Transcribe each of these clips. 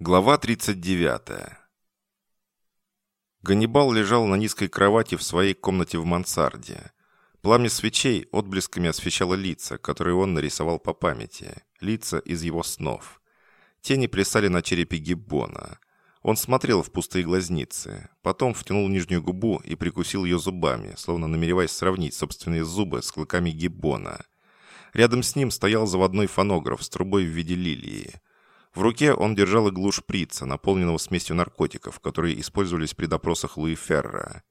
Глава 39. Ганнибал лежал на низкой кровати в своей комнате в мансарде. Пламя свечей отблесками освещало лица, которые он нарисовал по памяти, лица из его снов. Тени плясали на черепе Гиббона. Он смотрел в пустые глазницы, потом втянул нижнюю губу и прикусил ее зубами, словно намереваясь сравнить собственные зубы с клыками Гиббона. Рядом с ним стоял заводной фонограф с трубой в виде лилии – в руке он держал иглу шприца, наполненного смесью наркотиков, которые использовались при допросах Луи Ферра.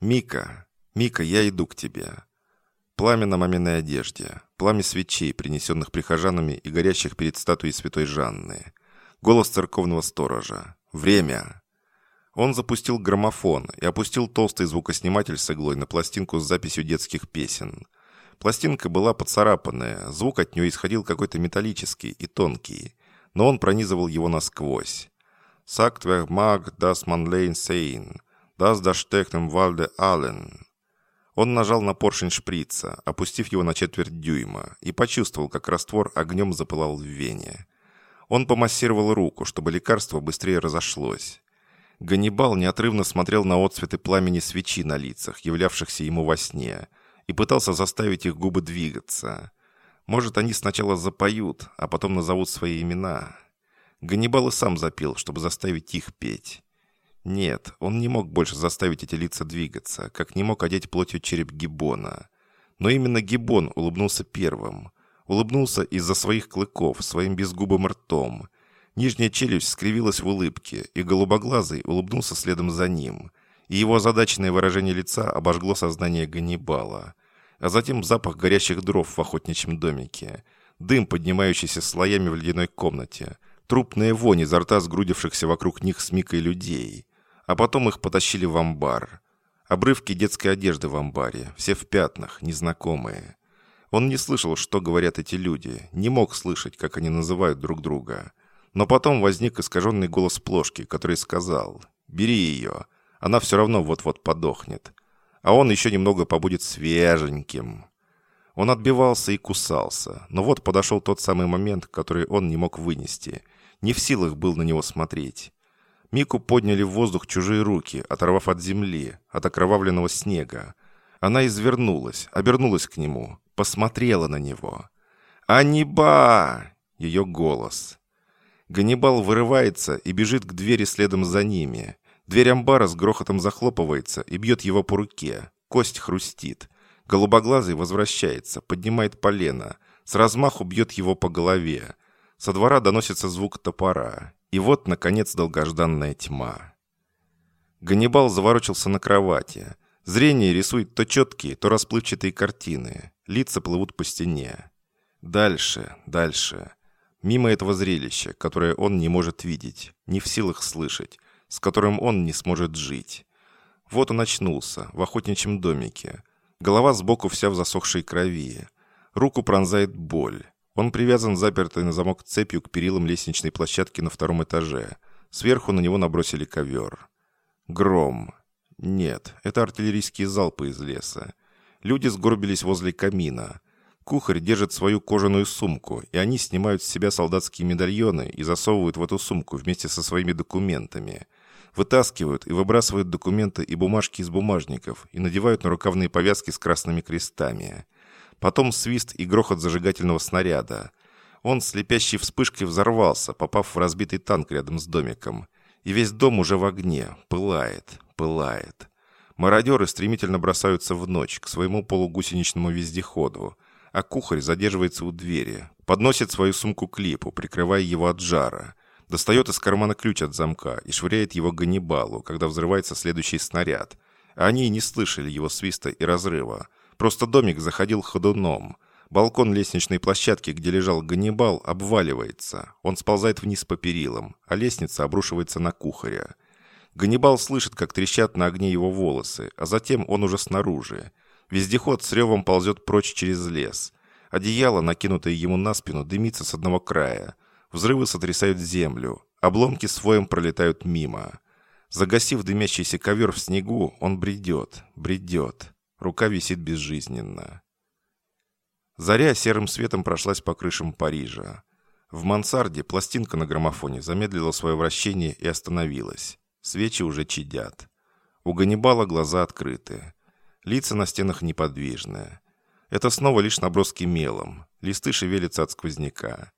«Мика! Мика, я иду к тебе!» Пламя на маминой одежде, пламя свечей, принесенных прихожанами и горящих перед статуей святой Жанны. Голос церковного сторожа. «Время!» Он запустил граммофон и опустил толстый звукосниматель с иглой на пластинку с записью детских песен. Пластинка была поцарапанная, звук от нее исходил какой-то металлический и тонкий но он пронизывал его насквозь. «Sagt wer mag, dass man Lane sehen, das da steckt im Walde allen». Он нажал на поршень шприца, опустив его на четверть дюйма, и почувствовал, как раствор огнем запылал в вене. Он помассировал руку, чтобы лекарство быстрее разошлось. Ганнибал неотрывно смотрел на отцветы пламени свечи на лицах, являвшихся ему во сне, и пытался заставить их губы двигаться. Может, они сначала запоют, а потом назовут свои имена. Ганнибал и сам запел, чтобы заставить их петь. Нет, он не мог больше заставить эти лица двигаться, как не мог одеть плотью череп Гиббона. Но именно Гиббон улыбнулся первым. Улыбнулся из-за своих клыков, своим безгубым ртом. Нижняя челюсть скривилась в улыбке, и голубоглазый улыбнулся следом за ним. И его озадаченное выражение лица обожгло сознание Ганнибала а затем запах горящих дров в охотничьем домике, дым, поднимающийся слоями в ледяной комнате, трупная вонь изо рта сгрудившихся вокруг них с Микой людей. А потом их потащили в амбар. Обрывки детской одежды в амбаре, все в пятнах, незнакомые. Он не слышал, что говорят эти люди, не мог слышать, как они называют друг друга. Но потом возник искаженный голос Плошки, который сказал «Бери ее, она все равно вот-вот подохнет а он еще немного побудет свеженьким. Он отбивался и кусался, но вот подошел тот самый момент, который он не мог вынести. Не в силах был на него смотреть. Мику подняли в воздух чужие руки, оторвав от земли, от окровавленного снега. Она извернулась, обернулась к нему, посмотрела на него. «Аниба!» — ее голос. Ганнибал вырывается и бежит к двери следом за ними. Дверь амбара с грохотом захлопывается и бьет его по руке. Кость хрустит. Голубоглазый возвращается, поднимает полено. С размаху бьет его по голове. Со двора доносится звук топора. И вот, наконец, долгожданная тьма. Ганнибал заворочился на кровати. Зрение рисует то четкие, то расплывчатые картины. Лица плывут по стене. Дальше, дальше. Мимо этого зрелища, которое он не может видеть, не в силах слышать, с которым он не сможет жить. Вот он очнулся, в охотничьем домике. Голова сбоку вся в засохшей крови. Руку пронзает боль. Он привязан запертой на замок цепью к перилам лестничной площадки на втором этаже. Сверху на него набросили ковер. Гром. Нет, это артиллерийские залпы из леса. Люди сгорбились возле камина. Кухарь держит свою кожаную сумку, и они снимают с себя солдатские медальоны и засовывают в эту сумку вместе со своими документами – Вытаскивают и выбрасывают документы и бумажки из бумажников и надевают на рукавные повязки с красными крестами. Потом свист и грохот зажигательного снаряда. Он слепящей вспышкой взорвался, попав в разбитый танк рядом с домиком. И весь дом уже в огне, пылает, пылает. Мародеры стремительно бросаются в ночь к своему полугусеничному вездеходу, а кухарь задерживается у двери, подносит свою сумку к липу, прикрывая его от жара – Достает из кармана ключ от замка и швыряет его Ганнибалу, когда взрывается следующий снаряд. А они и не слышали его свиста и разрыва. Просто домик заходил ходуном. Балкон лестничной площадки, где лежал Ганнибал, обваливается. Он сползает вниз по перилам, а лестница обрушивается на кухаря. Ганнибал слышит, как трещат на огне его волосы, а затем он уже снаружи. Вездеход с ревом ползет прочь через лес. Одеяло, накинутое ему на спину, дымится с одного края. Взрывы сотрясают землю. Обломки своим пролетают мимо. Загасив дымящийся ковер в снегу, он бредет, бредет. Рука висит безжизненно. Заря серым светом прошлась по крышам Парижа. В мансарде пластинка на граммофоне замедлила свое вращение и остановилась. Свечи уже чадят. У Ганнибала глаза открыты. Лица на стенах неподвижные. Это снова лишь наброски мелом. Листы шевелятся от сквозняка.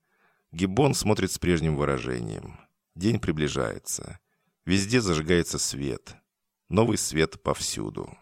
Гиббон смотрит с прежним выражением. День приближается. Везде зажигается свет. Новый свет повсюду.